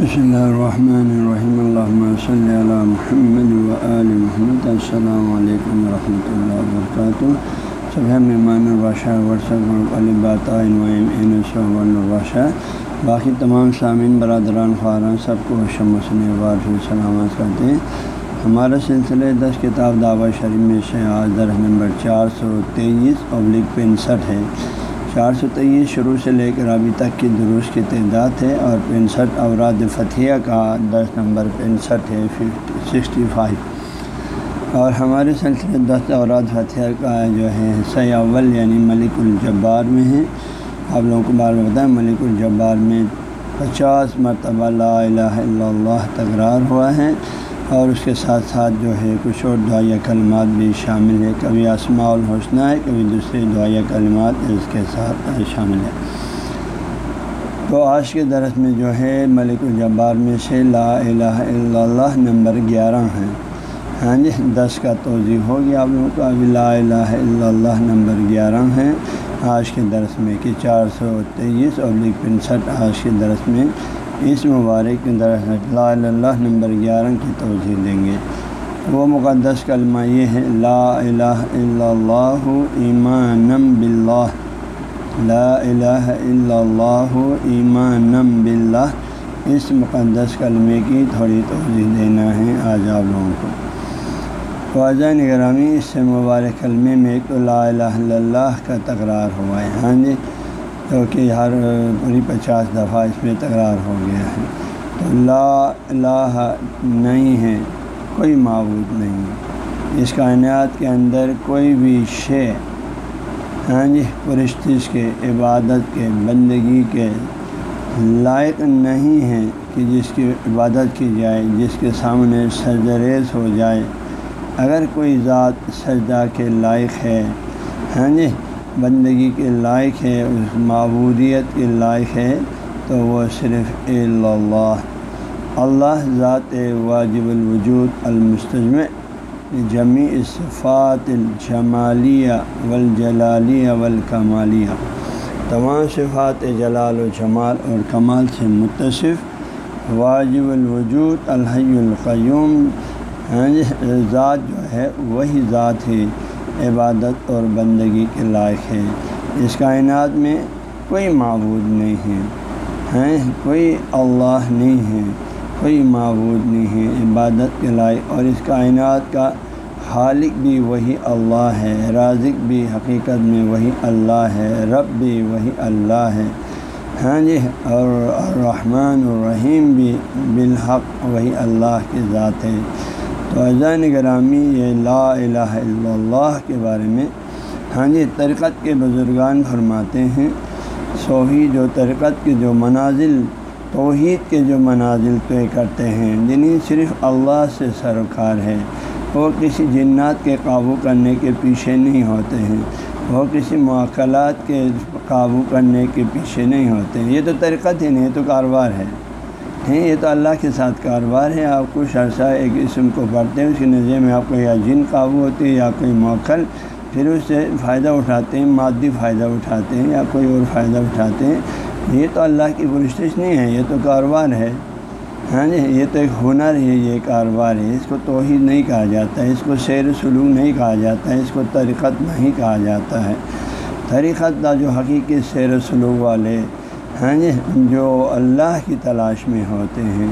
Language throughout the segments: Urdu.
بسم اللہ الرحمن الرحیم اللہ صلی اللہ محمد و محمد السلام علیکم ورحمۃ اللہ وبرکاتہ صبح مہمان الباشہ ورثہ الباشہ باقی تمام سامعین برادران خاران سب کو شمسن وار سلامت کرتے ہیں ہمارا سلسلہ دس کتاب دعوت شریف میں سے آج درخ نمبر چار سو تیئیس ابلک پینسٹھ ہے چار سو تیئیس شروع سے لے کر ابھی تک کی دروس کی تعداد ہے اور پینسٹھ اوراد فتھیہ کا دس نمبر پینسٹھ ہے ففٹی سکسٹی فائیو۔ اور ہمارے سلسلے دس اوراد فتھیہ کا جو ہے، حصہ اول یعنی ملک الجبار میں ہے۔ آپ لوگوں کو بار بتائیں ملک الجبار میں پچاس مرتبہ لا الہ الا اللہ تکرار ہوا ہے۔ اور اس کے ساتھ ساتھ جو ہے کچھ اور دعائیہ کلمات بھی شامل ہے کبھی اسماع الحسنہ ہے، کبھی دوسرے دعائیہ کلمات اس کے ساتھ شامل ہے تو آج کے درس میں جو ہے ملک الجبار میں سے لا الہ الا اللہ نمبر گیارہ ہیں۔ ہاں جی دس کا توضیع ہوگی آپ لوگوں کا۔ ابھی لا الہ الا اللہ نمبر گیارہ ہیں۔ آج کے درس میں کہ چار سو تیئیس اور پنسٹھ آج کے درس میں اس مبارک کے دراصل لا اللہ نمبر گیارہ کی توجہ دیں گے۔ وہ مقدس کلمہ یہ ہے، لا الہ الا اللہ ایمانم باللہ۔ لا الہ الا اللہ ایمانم باللہ۔ اس مقدس کلمے کی تھوڑی توجہ دینا ہے آج آپ لوگوں کو۔ خواجہ نگرامی اس سے مبارک کلمے میں تو لا الہ الا اللہ کا تکرار ہوا ہے۔ ہاں جی کیونکہ ہر پوری پچاس دفعہ اس میں تکرار ہو گیا ہے۔ تو لا الہ نہیں ہے، کوئی معبود نہیں۔ اس کائنات کے اندر کوئی بھی شے ہاں جی پرستش کے، عبادت کے، بندگی کے لائق نہیں ہے کہ جس کی عبادت کی جائے، جس کے سامنے سجریز ہو جائے۔ اگر کوئی ذات سجدہ کے لائق ہے ہاں جی بندگی کے لائق ہے اس معبودیت کے لائق ہے، تو وہ صرف اللہ۔ اللہ ذات واجب الوجود المستجمع۔ جمی صفات الجمالیہ والجلالیہ والکمالیہ۔ تمام صفات جلال و جمال اور کمال سے متصف۔ واجب الوجود الحی القیوم۔ ہاں جی، ذات جو ہے، وہی ذات ہے۔ عبادت اور بندگی کے لائق ہے اس کائنات میں کوئی معبود نہیں ہے، ہیں، کوئی اللہ نہیں ہے، کوئی معبود نہیں ہے۔ عبادت کے لائق اور اس کائنات کا خالق بھی وہی اللہ ہے، رازق بھی، حقیقت میں وہی اللہ ہے، رب بھی وہی اللہ ہے۔ ہاں جی اور الرحمن الرحیم بھی بالحق وہی اللہ کی ذات ہے تو اذان گرامی یہ لا الہ الا اللہ کے بارے میں ہاں جی ترکت کے بزرگان فرماتے ہیں صوحی جو ترکت کے جو منازل، توحید کے جو منازل طے کرتے ہیں، جنہیں صرف اللہ سے سرکار ہے۔ وہ کسی جنات کے قابو کرنے کے پیچھے نہیں ہوتے ہیں۔ وہ کسی معقلات کے قابو کرنے کے پیچھے نہیں ہوتے ہیں۔ یہ تو ترکت ہی نہیں، یہ تو کاروبار ہے۔ ہیں، یہ تو اللہ کے ساتھ کاروبار ہے۔ آپ کچھ عرصہ ایک اسم کو پڑھتے ہیں، اس کے نظر میں آپ کو یا جن قابو ہوتی ہے یا کوئی موکل پھر اس سے فائدہ اٹھاتے ہیں، مادی فائدہ اٹھاتے ہیں یا کوئی اور فائدہ اٹھاتے ہیں۔ یہ تو اللہ کی پرستش نہیں ہے، یہ تو کاروبار ہے۔ ہاں جی یہ تو ایک ہنر ہے، یہ کاروبار ہے۔ اس کو توحید نہیں کہا جاتا ہے اس کو سیر سلوک نہیں کہا جاتا ہے اس کو طریقت نہیں کہا جاتا ہے۔ طریقت جو حقیقی سیر سلوک والے ہیں جی جو اللہ کی تلاش میں ہوتے ہیں،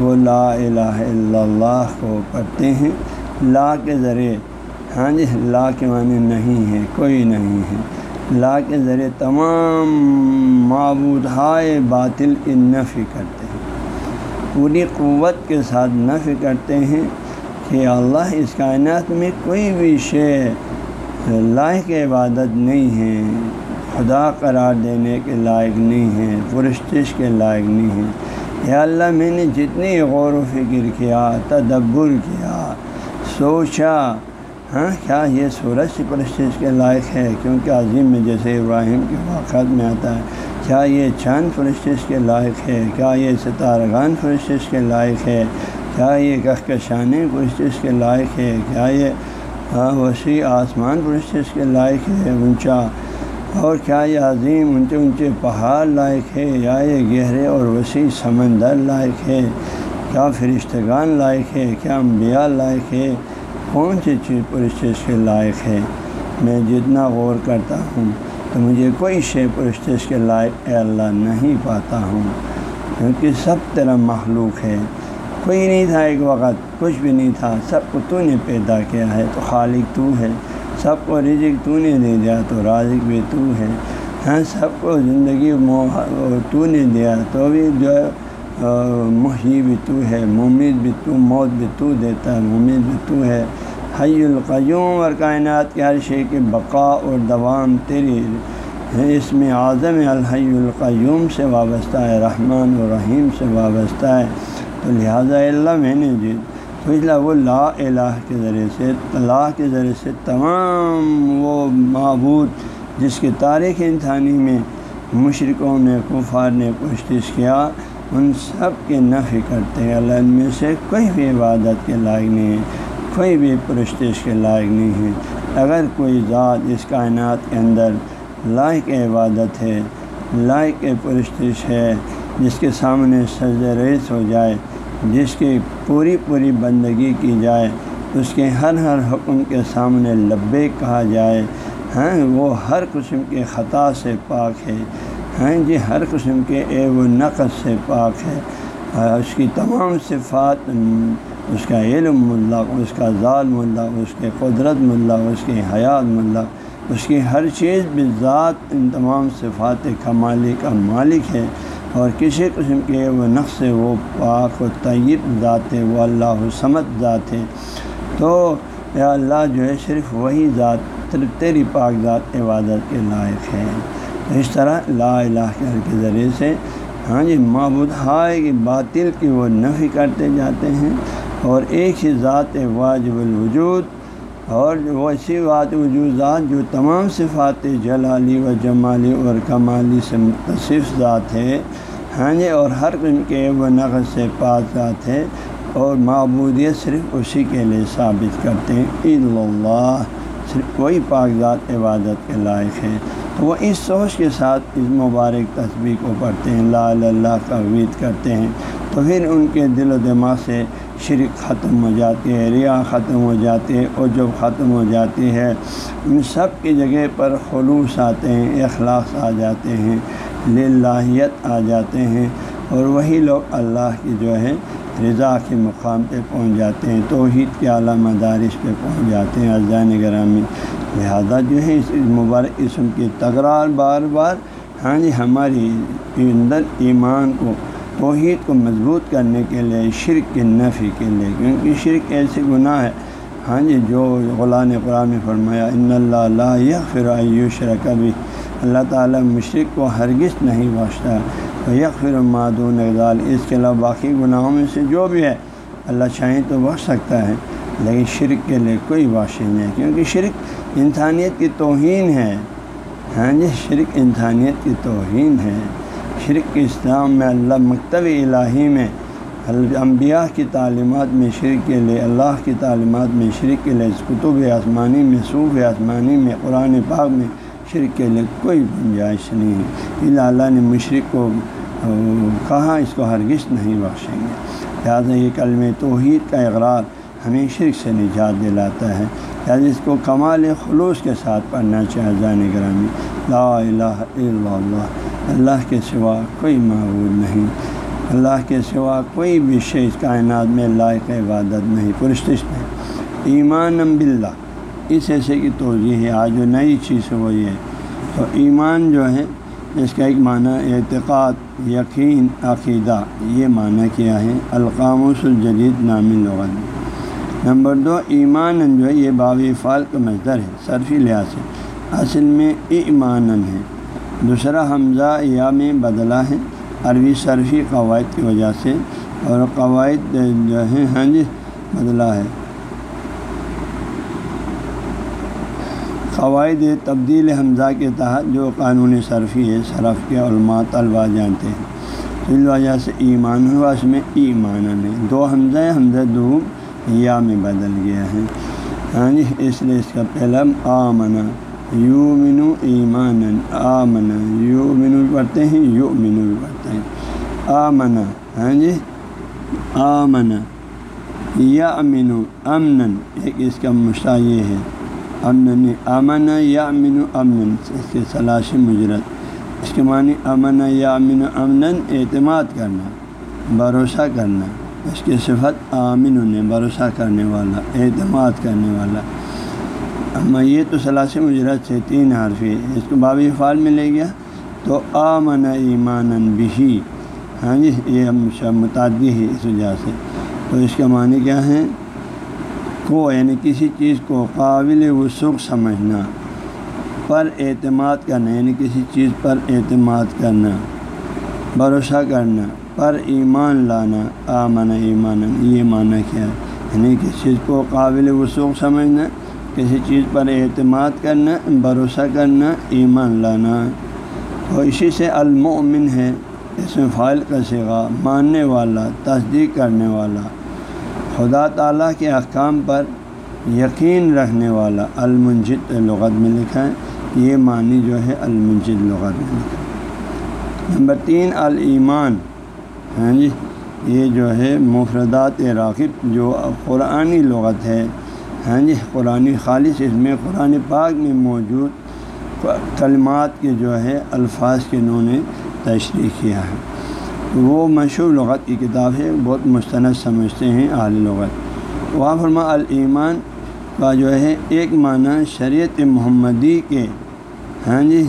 وہ لا الہ الا اللہ کو پڑھتے ہیں۔ لا کے ذریعے ہاں جی لا کے معنی نہیں ہے، کوئی نہیں ہے۔ لا کے ذریعے تمام معبودہائے باطل کی نفی کرتے ہیں۔ پوری قوت کے ساتھ نفی کرتے ہیں کہ اللہ اس کائنات میں کوئی بھی شے لائق عبادت نہیں ہے۔ خدا قرار دینے کے لائق نہیں ہیں پرستش کے لائق نہیں ہیں یا اللہ، میں نے جتنی غور و فکر کیا، تدبر کیا، سوچا ہاں کیا یہ سورج سے پرستش کے لائق ہے؟ کیونکہ عظیم میں جیسے ابراہیم کے واقعات میں آتا ہے، کیا یہ چاند پرستش کے لائق ہے؟ کیا یہ ستارگان پرستش کے لائق ہے؟ کیا یہ کہکشانی پرستش کے لائق ہے؟ کیا یہ ہاں، وسیع آسمان پرستش کے لائق ہے؟ اونچا اور کیا یہ عظیم اونچے اونچے پہاڑ لائق ہے، یا یہ گہرے اور وسیع سمندر لائق ہے؟ کیا فرشتگان لائق ہے؟ کیا انبیاء لائق ہے؟ کون سی چیز پرستش کے لائق ہے؟ میں جتنا غور کرتا ہوں تو مجھے کوئی شے پرستش کے لائق اے اللہ نہیں پاتا ہوں، کیونکہ سب طرح مخلوق ہے۔ کوئی نہیں تھا ایک وقت، کچھ بھی نہیں تھا، سب کو تو نے پیدا کیا ہے، تو خالق تو ہے۔ سب کو رزق تو نے دے دیا تو رازق بھی تو ہے۔ ہاں سب کو زندگی تو نے دیا تو بھی جو ہے محی بھی تو ہے ممید بھی تو، موت بھی تو دیتا ہے ممید بھی تو ہے۔ حی القیوم اور کائنات کے ہر شے کے بقا اور دوام تیری اس میں اعظم الحی القیوم سے وابستہ ہے، رحمان و رحیم سے وابستہ ہے۔ تو لہٰذا اللہ میں نے جی تو وہ لا الہ کے ذریعے سے، اللہ کے ذریعے سے تمام وہ معبود جس کی تاریخ انسانی میں مشرقوں نے، کفار نے کوشش کیا، ان سب کے نفی کرتے ہیں۔ اللہ ان میں سے کوئی بھی عبادت کے لائق نہیں ہے، کوئی بھی پرستش کے لائق نہیں ہے۔ اگر کوئی ذات اس کائنات کے اندر لائق عبادت ہے، لائق پرستش ہے، جس کے سامنے سجد ریس ہو جائے جس کی پوری پوری بندگی کی جائے، اس کے ہر ہر حکم کے سامنے لبے کہا جائے ہاں وہ ہر قسم کے خطا سے پاک ہے ہیں جی ہر قسم کے اے و نقص سے پاک ہے۔ اس کی تمام صفات، اس کا علم ملق اس کا ذال ملق اس کے قدرت ملق اس کی حیات ملق اس کی ہر چیز بھی ذات، ان تمام صفات کمالی کا مالک ہے۔ اور کسی قسم کے وہ نقص وہ پاک و طیب ذات ہے، وہ اللہ سمت ذات ہے۔ تو یا اللہ، جو ہے، صرف وہی ذات تیری پاک ذات عبادت کے لائق ہے۔ اس طرح لا الہ کے ذریعے سے ہاں جی معبود ہائے باطل کی وہ نفی کرتے جاتے ہیں۔ اور ایک ہی ذات واجب الوجود۔ اور وہ ایسی بات وجود جو تمام صفات جلالی و جمالی اور کمالی سے متصف ذات ہے۔ ہاں جی اور ہر قسم کے وہ نقص سے پاک ذات ہے اور معبودیت صرف اسی کے لیے ثابت کرتے ہیں۔ عید اللہ صرف کوئی پاک ذات عبادت کے لائق ہے۔ تو وہ اس سوچ کے ساتھ اس مبارک تصویر کو پڑھتے ہیں، لا اللہ کا وید کرتے ہیں۔ تو پھر ان کے دل و دماغ سے شرک ختم ہو جاتی ہے ریا ختم ہو جاتی ہے اور جب ختم ہو جاتی ہے، ان سب کی جگہ پر خلوص آتے ہیں، اخلاص آ جاتے ہیں۔ لاہیت آ جاتے ہیں اور وہی لوگ اللہ کی جو ہے رضا کے مقام پہ پہنچ جاتے ہیں، توحید کے اعلیٰ مدارس پہ پہنچ جاتے ہیں اذان گرامی لہذا جو ہے اس مبارک اسم کی تکرار بار بار ہاں جی ہماری اندر ایمان کو، توحید کو مضبوط کرنے کے لیے، شرک کے نفی کے لیے، کیونکہ شرک ایسے گناہ ہے۔ ہاں جی جو غلام قرآن فرمایا، ان اللہ یا فرآشر کبھی اللہ تعالیٰ مشرق کو ہرگز نہیں بخشتا۔ یکفر معدون اقدال اس کے علاوہ باقی گناہوں میں سے جو بھی ہے، اللہ چاہیں تو بخش سکتا ہے، لیکن شرک کے لیے کوئی باشی نہیں ہے۔ کیونکہ شرک انسانیت کی توہین ہے۔ ہاں جی شرک انسانیت کی توہین ہے۔ شرک اسلام میں اللہ مکتب الہی میں انبیاء کی تعلیمات میں شرک کے لیے، اللہ کی تعلیمات میں شرک کے لیے کتب آسمانی میں، صوف آسمانی میں، قرآن پاک میں شرک کے لیے کوئی گنجائش نہیں ہے۔ اللہ نے مشرق کو کہاں اس کو ہرگز نہیں بخشیں گے۔ لہٰذا یہ کلم توحید کا اقرار ہمیں شرک سے نجات دلاتا ہے۔ لہٰذا اس کو کمال خلوص کے ساتھ پڑھنا چاہے جان گرامی۔ لا الہ الا اللہ۔ اللہ کے سوا کوئی معبود نہیں۔ اللہ کے سوا کوئی بھی شیخ کائنات میں لائق عبادت نہیں پرستش نہیں ایمان باللہ۔ اس ایسے کی توجہ ہے، آج جو نئی چیز ہے وہ یہ تو ایمان جو ہے، اس کا ایک معنی اعتقاد، یقین، عقیدہ، یہ معنی کیا ہے۔ القاموس الجدید، نامی لغت۔ نمبر دو، ایمان جو ہے، یہ باب فال کا مزدر ہے، صرفی لحاظ سے۔ اصل میں ایمان ہے۔ دوسرا، حمزہ یا میں بدلا ہے، عربی صرفی قواعد کی وجہ سے، اور قواعد جو ہے ہاں جی بدلا ہے۔ قواعد تبدیل حمزہ کے تحت جو قانون صرفی ہے، صرف کے علماء طلبا جانتے ہیں۔ اس وجہ سے ایمان ہوا اس میں ایمان ہے۔ دو حمزہ حمزہ دو یا میں بدل گیا ہے۔ ہاں جی اس لیے اس کا پہلا آمنا۔ یو منو ایمان آ منا یو منو بھی پڑھتے ہیں یو منو بھی پڑھتے ہیں۔ آ ہاں جی آ یا امنو امن ایک اس کا مشتع یہ ہے۔ امن امن یا امن امن اس کے سلاشی مجرت اس کے معنی امن یا امن امن اعتماد کرنا، بھروسہ کرنا. اس کی صفت آمن نے بھروسہ کرنے والا، اعتماد کرنے والا. اما یہ تو سلاسی مجرت سے تین حرفی ہے اس کو بابی فعال میں لے گیا. تو آمن ایمان بھی ہاں جی یہ ہم متعدی ہے اس وجہ سے. تو اس کا معنی کیا ہے کو یعنی کسی چیز کو قابل وسوخ سمجھنا، پر اعتماد کرنا یعنی کسی چیز پر اعتماد کرنا، بھروسہ کرنا، پر ایمان لانا، آمن، ایمان، یہ معنی کیا ہے؟ یعنی کسی چیز کو قابل وسوخ سمجھنا، کسی چیز پر اعتماد کرنا، بھروسہ کرنا، ایمان لانا۔ اور اسی سے المؤمن ہے، اس میں فائل کا سگا ماننے والا، تصدیق کرنے والا خدا تعالیٰ کے احکام پر یقین رکھنے والا المنجد لغت میں لکھا ہے یہ معنی جو ہے المنجد لغت میں لکھا ہے۔ نمبر تین المان ہاں جی یہ جو ہے مفردات راغب جو قرآنی لغت ہے۔ ہاں جی قرآن خالص، اس میں قرآن پاک میں موجود کلمات کے جو ہے الفاظ کے انہوں نے تشریح کیا ہے۔ وہ مشہور لغت کی کتاب ہے، بہت مستند سمجھتے ہیں اعلی لغت۔ وہاں فرما المان کا جو ہے، ایک معنی شریعت محمدی کے۔ ہاں جی۔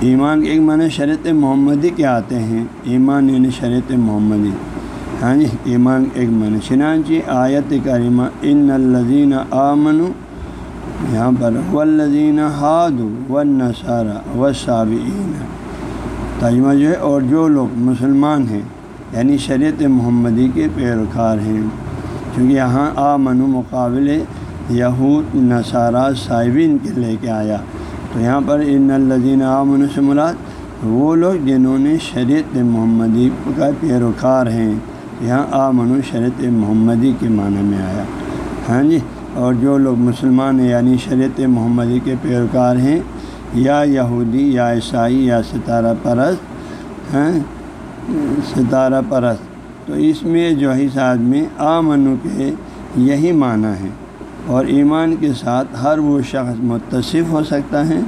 ایمان کے ایک معنی شریعت محمدی کے آتے ہیں۔ ایمان یعنی شریعت محمدی۔ ہاں جی ایمان ایک معنی۔ چنانچہ آیت کریمہ، ان الزین آمن یہاں پر ولزین ہاد و نصارہ و صابعین ترجمہ جو ہے، اور جو لوگ مسلمان ہیں یعنی شریعت محمدی کے پیروکار ہیں، چونکہ یہاں آمن مقابل یہود، نصارہ صابین کے لے کے آیا۔ تو یہاں پر ان الزین آمن سے مراد وہ لوگ جنہوں نے شریعت محمدی کا پیروکار ہیں۔ یہاں آمن شریعت محمدی کے معنی میں آیا۔ ہاں جی؟ اور جو لوگ مسلمان ہیں یعنی شریعت محمدی کے پیروکار ہیں، یا یہودی، یا عیسائی، یا ستارہ پرست، ہیں؟ ستارہ پرست۔ تو اس میں جو ہے، اس آدمی آمنو کے یہی معنی ہے۔ اور ایمان کے ساتھ ہر وہ شخص متصف ہو سکتا ہے،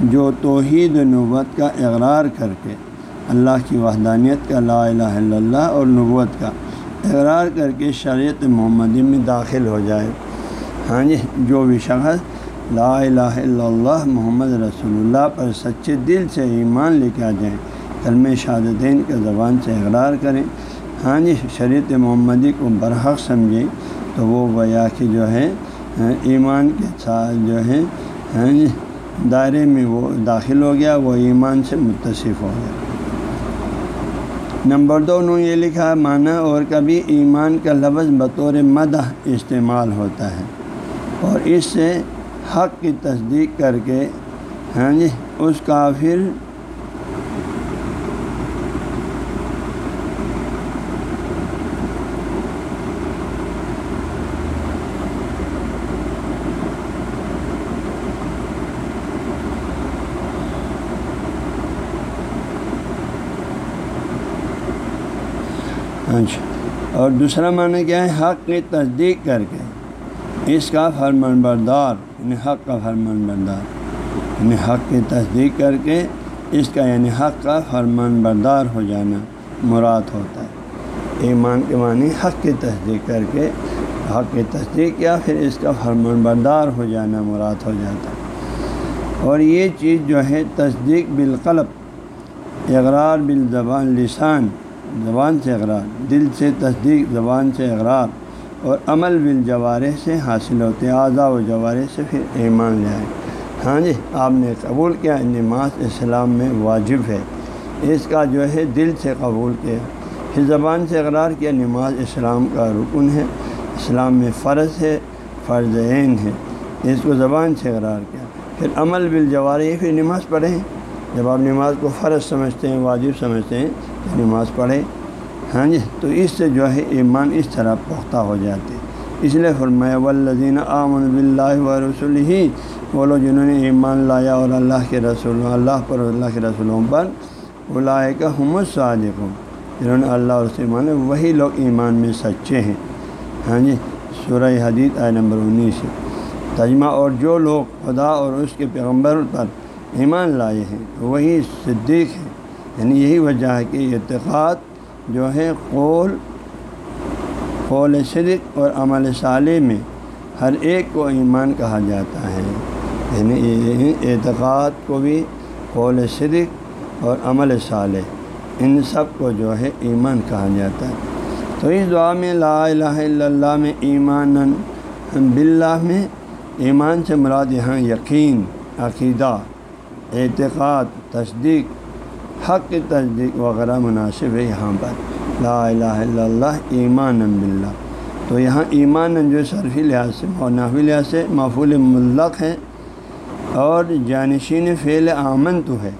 جو توحید نوبت کا اقرار کر کے، اللہ کی وحدانیت کا لا الہ الا اللہ اور نبوت کا اقرار کر کے شریعت محمدی میں داخل ہو جائے۔ ہاں جی جو بھی شخص لا الہ الا اللہ محمد رسول اللہ پر سچے دل سے ایمان لے کے آ جائیں کلم شہادتین کا زبان سے اقرار کریں۔ ہاں جی شریعت محمدی کو برحق سمجھیں تو وہ گویا کہ جو ہے ہاں، ایمان کے ساتھ جو ہے ہاں جی دائرے میں وہ داخل ہو گیا، وہ ایمان سے متصف ہو گیا۔ نمبر دو، انہوں یہ لکھا، معنی اور کبھی ایمان کا لفظ بطور مدح استعمال ہوتا ہے۔ اور اس سے حق کی تصدیق کر کے ہاں جی اس کافر اچھا اور دوسرا معنی کیا ہے؟ حق کی تصدیق کر کے۔ اس کا فرمان بردار یعنی حق کا فرمان بردار۔ یعنی حق کی تصدیق کر کے اس کا یعنی حق کا فرمان بردار ہو جانا مراد ہوتا ہے۔ ایمان کے معنی حق کی تصدیق کر کے، حق کی تصدیق کیا، پھر اس کا فرمان بردار ہو جانا مراد ہو جاتا ہے۔ اور یہ چیز جو ہے، تصدیق بالقلب، اقرار بالزبان، لسان، زبان سے اقرار، دل سے تصدیق، زبان سے اقرار۔ اور عمل بالجوارے سے حاصل ہوتے اعضاء و جوارے سے پھر ایمان لے آئے۔ ہاں جی آپ نے قبول کیا نماز اسلام میں واجب ہے۔ اس کا جو ہے دل سے قبول کیا۔ پھر زبان سے اقرار کیا، نماز اسلام کا رکن ہے۔ اسلام میں فرض ہے، فرض عین ہے۔ اس کو زبان سے اقرار کیا۔ پھر عمل بالجوارے پھر نماز پڑھیں۔ جب آپ نماز کو فرض سمجھتے ہیں، واجب سمجھتے ہیں نماز پڑھے ہاں جی؟ تو اس سے جو ہے ایمان اس طرح پختہ ہو جاتے اس لیے فرمایا والذین آمن باللہ و رسول ہی وہ لوگ جنہوں نے ایمان لایا اور اللہ کے رسول، اللہ پر اللہ کے رسولوں پر بلائے کا حمد صادق جنہوں نے اللہ اور ایمان وہی لوگ ایمان میں سچے ہیں۔ ہاں جی؟ سورہ حدیث آئے نمبر انیس۔ تجمہ اور جو لوگ خدا اور اس کے پیغمبر پر ایمان لائے ہیں وہی صدیق ہے یعنی یہی وجہ ہے کہ اعتقاد جو ہے قول قول صدق اور عمل صالح میں ہر ایک کو ایمان کہا جاتا ہے۔ یعنی اعتقاد کو بھی قول صدق اور عمل صالح، ان سب کو جو ہے ایمان کہا جاتا ہے۔ تو اس دعا میں لا الہ الا اللہ میں ایمان باللہ میں ایمان سے مراد یہاں یقین، عقیدہ، اعتقاد، تصدیق حق کی تصدیق وغیرہ مناسب ہے یہاں پر۔ لا الہ الا اللہ، ایمان باللہ۔ تو یہاں ایمان جو صرفی لحاظ سے اور نحوی لحاظ سے معفول ملق ہے اور جانشین فعل آمن تو ہے۔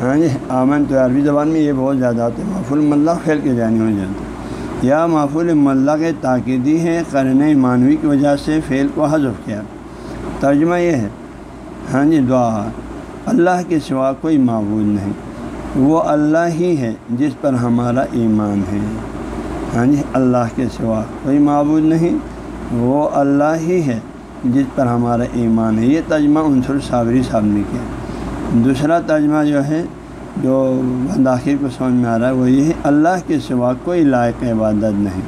ہاں جی آمن تو عربی زبان میں یہ بہت زیادہ آتے ہیں معفول ملق فعل کے جانی ہو جاتے ہیں۔ یا معفول ملق تاکیدی ہے، قرن معنوی کی وجہ سے فعل کو حذف کیا۔ ترجمہ یہ ہے۔ ہاں جی دعا۔ اللہ کے سوا کوئی معبود نہیں۔ وہ اللہ ہی ہے جس پر ہمارا ایمان ہے۔ ہاں جی اللہ کے سوا کوئی معبود نہیں، وہ اللہ ہی ہے جس پر ہمارا ایمان ہے۔ یہ ترجمہ عنصر صابری صاحب نے کیا۔ دوسرا ترجمہ جو ہے، جو داخل کو سمجھ میں آ رہا ہے، وہ یہ ہے، اللہ کے سوا کوئی لائق عبادت نہیں۔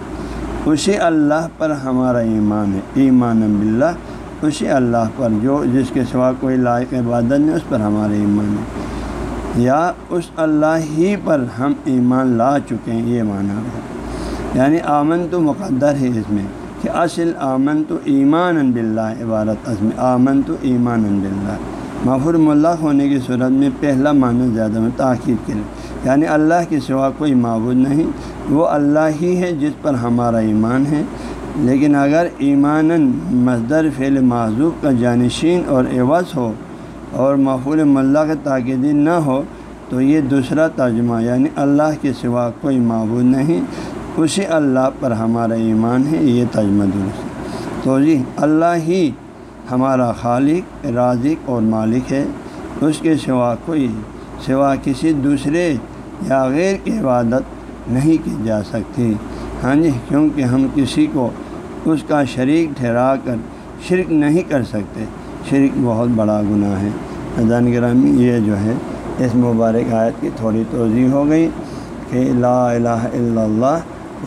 اسی اللہ پر ہمارا ایمان ہے۔ ایمان باللہ، اسی اللہ پر جو، جس کے سوا کوئی لائق عبادت نہیں، اس پر ہمارا ایمان ہے۔ یا اس اللہ ہی پر ہم ایمان لا چکے ہیں، یہ معنی ہے۔ یعنی آمن تو مقدر ہے اس میں کہ اصل آمن تو ایمان باللہ، عبارت میں آمن تو ایمان بلّہ معفر ملق ہونے کی صورت میں پہلا معنی زیادہ میں تاخیر کے یعنی اللہ کے سوا کوئی معبود نہیں، وہ اللہ ہی ہے جس پر ہمارا ایمان ہے۔ لیکن اگر ایمان مزدر فعل معذوب کا جانشین اور عوض ہو اور معفول ملا کا تاکیدی نہ ہو تو یہ دوسرا ترجمہ یعنی اللہ کے سوا کوئی معبود نہیں۔ اسی اللہ پر ہمارا ایمان ہے، یہ ترجمہ درست تو جی اللہ ہی ہمارا خالق، رازق اور مالک ہے۔ اس کے سوا کوئی، سوا کسی دوسرے یا غیر کی عبادت نہیں کی جا سکتی۔ ہاں جی کیونکہ ہم کسی کو اس کا شریک ٹھہرا کر شرک نہیں کر سکتے۔ شرک بہت بڑا گناہ ہے۔ اذان گرامی یہ جو ہے، اس مبارک آیت کی تھوڑی توضیع ہو گئی کہ لا الہ الا اللہ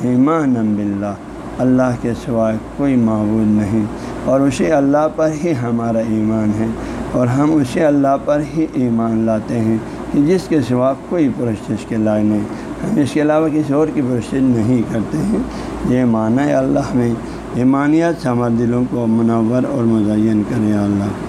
ایمان باللہ۔ اللہ کے سوائے کوئی معبود نہیں۔ اور اسی اللہ پر ہی ہمارا ایمان ہے۔ اور ہم اسی اللہ پر ہی ایمان لاتے ہیں کہ جس کے سوا کوئی پرستش کے لائے نہیں۔ ہم اس کے علاوہ کسی اور کی پرستش نہیں کرتے ہیں۔ یہ معنی اللہ میں۔ ایمانیت ہمارے دلوں کو منور اور مزین کرے اللہ۔